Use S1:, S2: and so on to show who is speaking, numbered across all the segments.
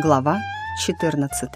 S1: Глава 14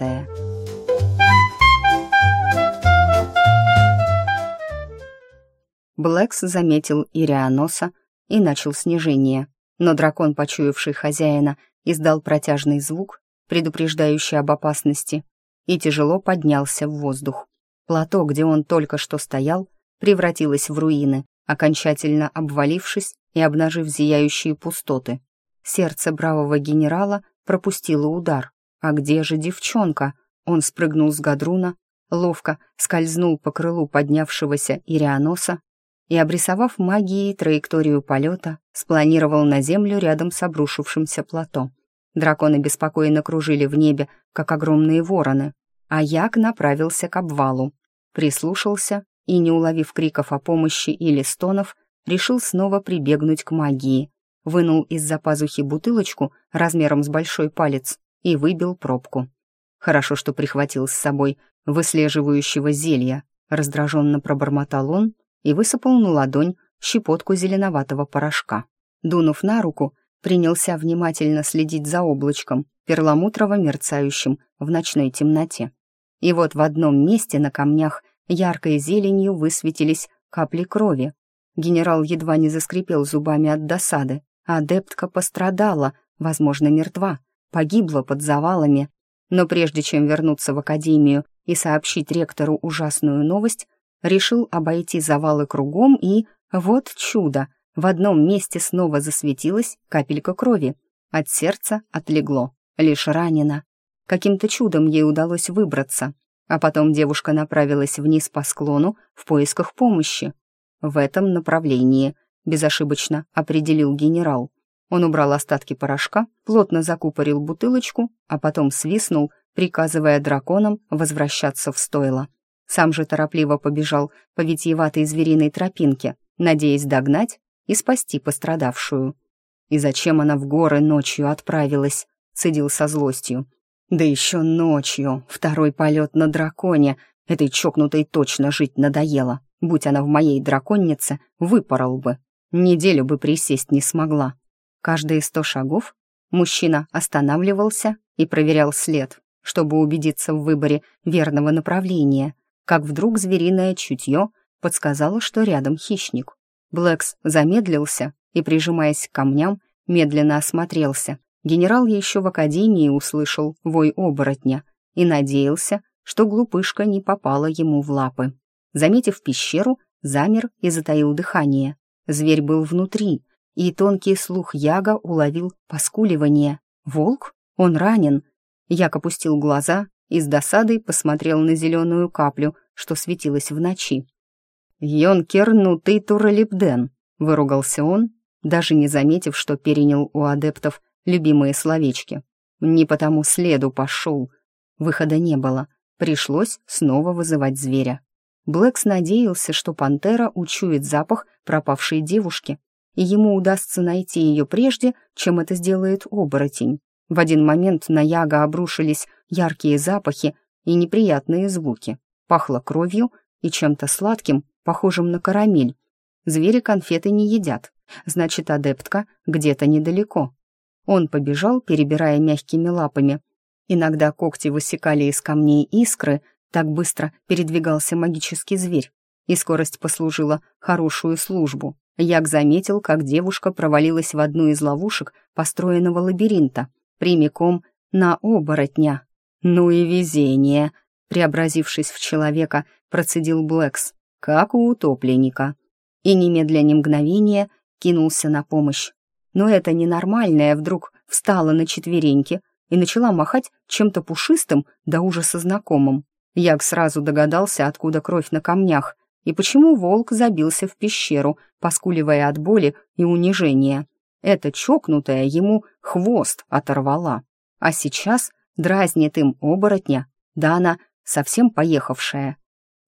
S1: Блэкс заметил Ирианоса и начал снижение, но дракон, почуявший хозяина, издал протяжный звук, предупреждающий об опасности, и тяжело поднялся в воздух. Плато, где он только что стоял, превратилось в руины, окончательно обвалившись и обнажив зияющие пустоты. Сердце бравого генерала пропустило удар. А где же девчонка? Он спрыгнул с гадруна, ловко скользнул по крылу поднявшегося Ирианоса и, обрисовав магией траекторию полета, спланировал на землю рядом с обрушившимся плато. Драконы беспокойно кружили в небе, как огромные вороны, а Як направился к обвалу. Прислушался и, не уловив криков о помощи или стонов, решил снова прибегнуть к магии. Вынул из-за пазухи бутылочку размером с большой палец и выбил пробку. Хорошо, что прихватил с собой выслеживающего зелья. Раздраженно пробормотал он и высыпал на ладонь щепотку зеленоватого порошка. Дунув на руку, принялся внимательно следить за облачком, перламутрово мерцающим в ночной темноте. И вот в одном месте на камнях яркой зеленью высветились капли крови, Генерал едва не заскрипел зубами от досады. Адептка пострадала, возможно, мертва, погибла под завалами. Но прежде чем вернуться в академию и сообщить ректору ужасную новость, решил обойти завалы кругом и... Вот чудо! В одном месте снова засветилась капелька крови. От сердца отлегло, лишь ранено. Каким-то чудом ей удалось выбраться. А потом девушка направилась вниз по склону в поисках помощи в этом направлении», — безошибочно определил генерал. Он убрал остатки порошка, плотно закупорил бутылочку, а потом свистнул, приказывая драконам возвращаться в стойло. Сам же торопливо побежал по витиеватой звериной тропинке, надеясь догнать и спасти пострадавшую. «И зачем она в горы ночью отправилась?» — цедил со злостью. «Да еще ночью, второй полет на драконе, этой чокнутой точно жить надоело. Будь она в моей драконнице, выпорол бы. Неделю бы присесть не смогла. Каждые сто шагов мужчина останавливался и проверял след, чтобы убедиться в выборе верного направления, как вдруг звериное чутье подсказало, что рядом хищник. Блэкс замедлился и, прижимаясь к камням, медленно осмотрелся. Генерал еще в академии услышал вой оборотня и надеялся, что глупышка не попала ему в лапы. Заметив пещеру, замер и затаил дыхание. Зверь был внутри, и тонкий слух Яга уловил поскуливание. «Волк? Он ранен!» Яг опустил глаза и с досадой посмотрел на зеленую каплю, что светилась в ночи. «Йонкер нутый туралипден», — выругался он, даже не заметив, что перенял у адептов любимые словечки. «Не потому следу пошел». Выхода не было, пришлось снова вызывать зверя. Блэкс надеялся, что пантера учует запах пропавшей девушки, и ему удастся найти ее прежде, чем это сделает оборотень. В один момент на Яга обрушились яркие запахи и неприятные звуки. Пахло кровью и чем-то сладким, похожим на карамель. Звери конфеты не едят, значит, адептка где-то недалеко. Он побежал, перебирая мягкими лапами. Иногда когти высекали из камней искры, так быстро передвигался магический зверь, и скорость послужила хорошую службу. Як заметил, как девушка провалилась в одну из ловушек построенного лабиринта, прямиком на оборотня. «Ну и везение!» Преобразившись в человека, процедил Блэкс, как у утопленника. И немедля ни мгновения кинулся на помощь. Но это ненормальное вдруг встала на четвереньки и начала махать чем-то пушистым до ужаса знакомым. Як сразу догадался, откуда кровь на камнях, и почему волк забился в пещеру, поскуливая от боли и унижения. Эта чокнутая ему хвост оторвала. А сейчас дразнит им оборотня, да она совсем поехавшая.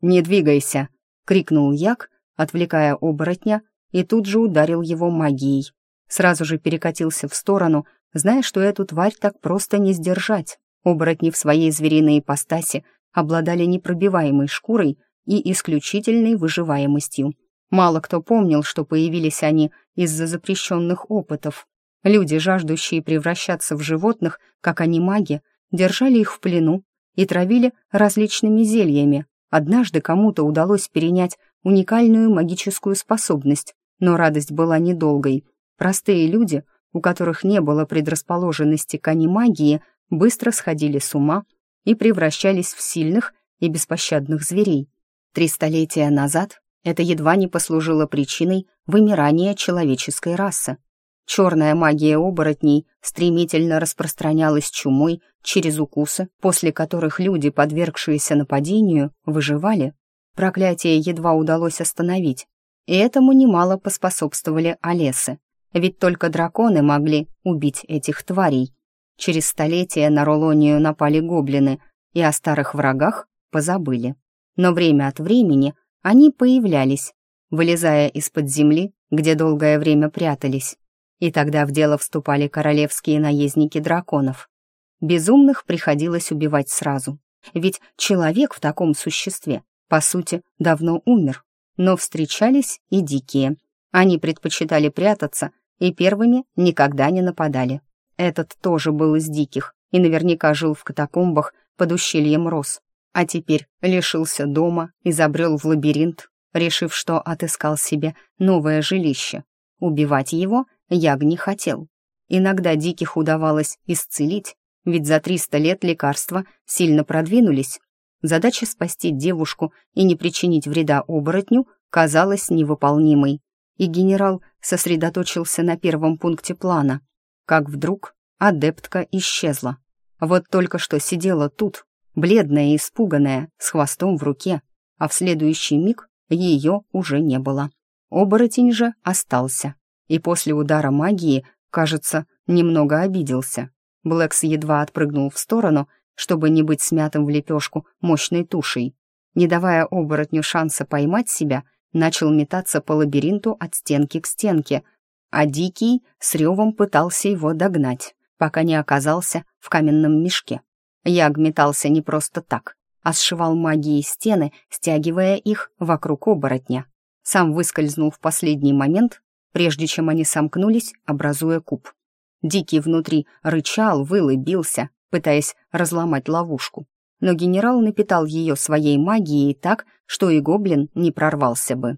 S1: «Не двигайся!» — крикнул Як, отвлекая оборотня, и тут же ударил его магией. Сразу же перекатился в сторону, зная, что эту тварь так просто не сдержать. Оборотни в своей звериной ипостаси обладали непробиваемой шкурой и исключительной выживаемостью. Мало кто помнил, что появились они из-за запрещенных опытов. Люди, жаждущие превращаться в животных, как они маги, держали их в плену и травили различными зельями. Однажды кому-то удалось перенять уникальную магическую способность, но радость была недолгой. Простые люди, у которых не было предрасположенности к анимагии, быстро сходили с ума и превращались в сильных и беспощадных зверей. Три столетия назад это едва не послужило причиной вымирания человеческой расы. Черная магия оборотней стремительно распространялась чумой через укусы, после которых люди, подвергшиеся нападению, выживали. Проклятие едва удалось остановить, и этому немало поспособствовали Олесы, ведь только драконы могли убить этих тварей. Через столетия на Ролонию напали гоблины, и о старых врагах позабыли. Но время от времени они появлялись, вылезая из-под земли, где долгое время прятались. И тогда в дело вступали королевские наездники драконов. Безумных приходилось убивать сразу, ведь человек в таком существе, по сути, давно умер. Но встречались и дикие. Они предпочитали прятаться и первыми никогда не нападали. Этот тоже был из диких и наверняка жил в катакомбах под ущельем Рос. А теперь лишился дома и забрел в лабиринт, решив, что отыскал себе новое жилище. Убивать его Яг не хотел. Иногда диких удавалось исцелить, ведь за 300 лет лекарства сильно продвинулись. Задача спасти девушку и не причинить вреда оборотню казалась невыполнимой, и генерал сосредоточился на первом пункте плана, как вдруг адептка исчезла. Вот только что сидела тут, бледная и испуганная, с хвостом в руке, а в следующий миг ее уже не было. Оборотень же остался, и после удара магии, кажется, немного обиделся. Блэкс едва отпрыгнул в сторону, чтобы не быть смятым в лепешку мощной тушей. Не давая оборотню шанса поймать себя, начал метаться по лабиринту от стенки к стенке, а Дикий с ревом пытался его догнать, пока не оказался в каменном мешке. Яг метался не просто так, а сшивал магией стены, стягивая их вокруг оборотня. Сам выскользнул в последний момент, прежде чем они сомкнулись, образуя куб. Дикий внутри рычал, выл и бился, пытаясь разломать ловушку. Но генерал напитал ее своей магией так, что и гоблин не прорвался бы.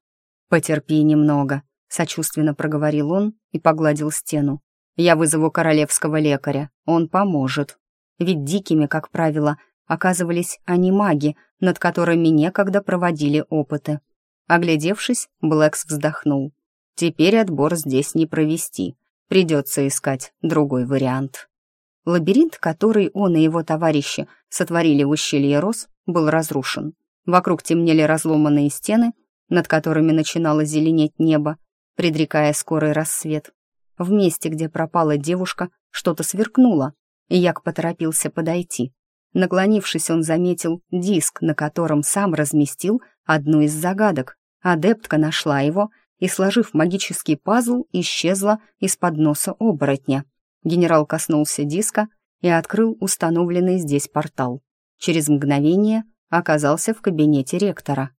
S1: «Потерпи немного», — сочувственно проговорил он и погладил стену. «Я вызову королевского лекаря, он поможет». Ведь дикими, как правило, оказывались они маги, над которыми некогда проводили опыты. Оглядевшись, Блэкс вздохнул. «Теперь отбор здесь не провести. Придется искать другой вариант». Лабиринт, который он и его товарищи сотворили в ущелье Рос, был разрушен. Вокруг темнели разломанные стены, над которыми начинало зеленеть небо, предрекая скорый рассвет. В месте, где пропала девушка, что-то сверкнуло, и Як поторопился подойти. Наклонившись, он заметил диск, на котором сам разместил одну из загадок. Адептка нашла его и, сложив магический пазл, исчезла из-под носа оборотня. Генерал коснулся диска и открыл установленный здесь портал. Через мгновение оказался в кабинете ректора.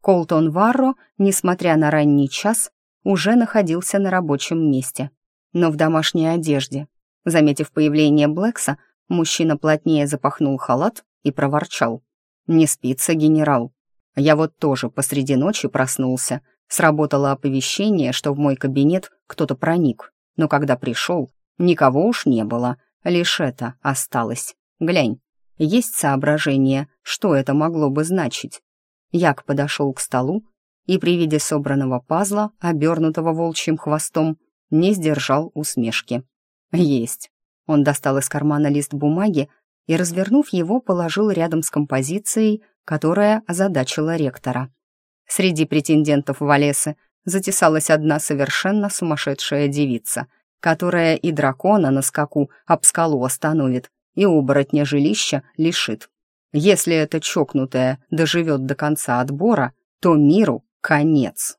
S1: Колтон Варро, несмотря на ранний час, уже находился на рабочем месте, но в домашней одежде. Заметив появление Блэкса, мужчина плотнее запахнул халат и проворчал. «Не спится, генерал. Я вот тоже посреди ночи проснулся. Сработало оповещение, что в мой кабинет кто-то проник. Но когда пришел, Никого уж не было, лишь это осталось. Глянь, есть соображение, что это могло бы значить. Як подошел к столу и при виде собранного пазла, обернутого волчьим хвостом, не сдержал усмешки. Есть. Он достал из кармана лист бумаги и, развернув его, положил рядом с композицией, которая озадачила ректора. Среди претендентов в Олесы затесалась одна совершенно сумасшедшая девица — которая и дракона на скаку об скалу остановит, и оборотня жилища лишит. Если эта чокнутая доживет до конца отбора, то миру конец.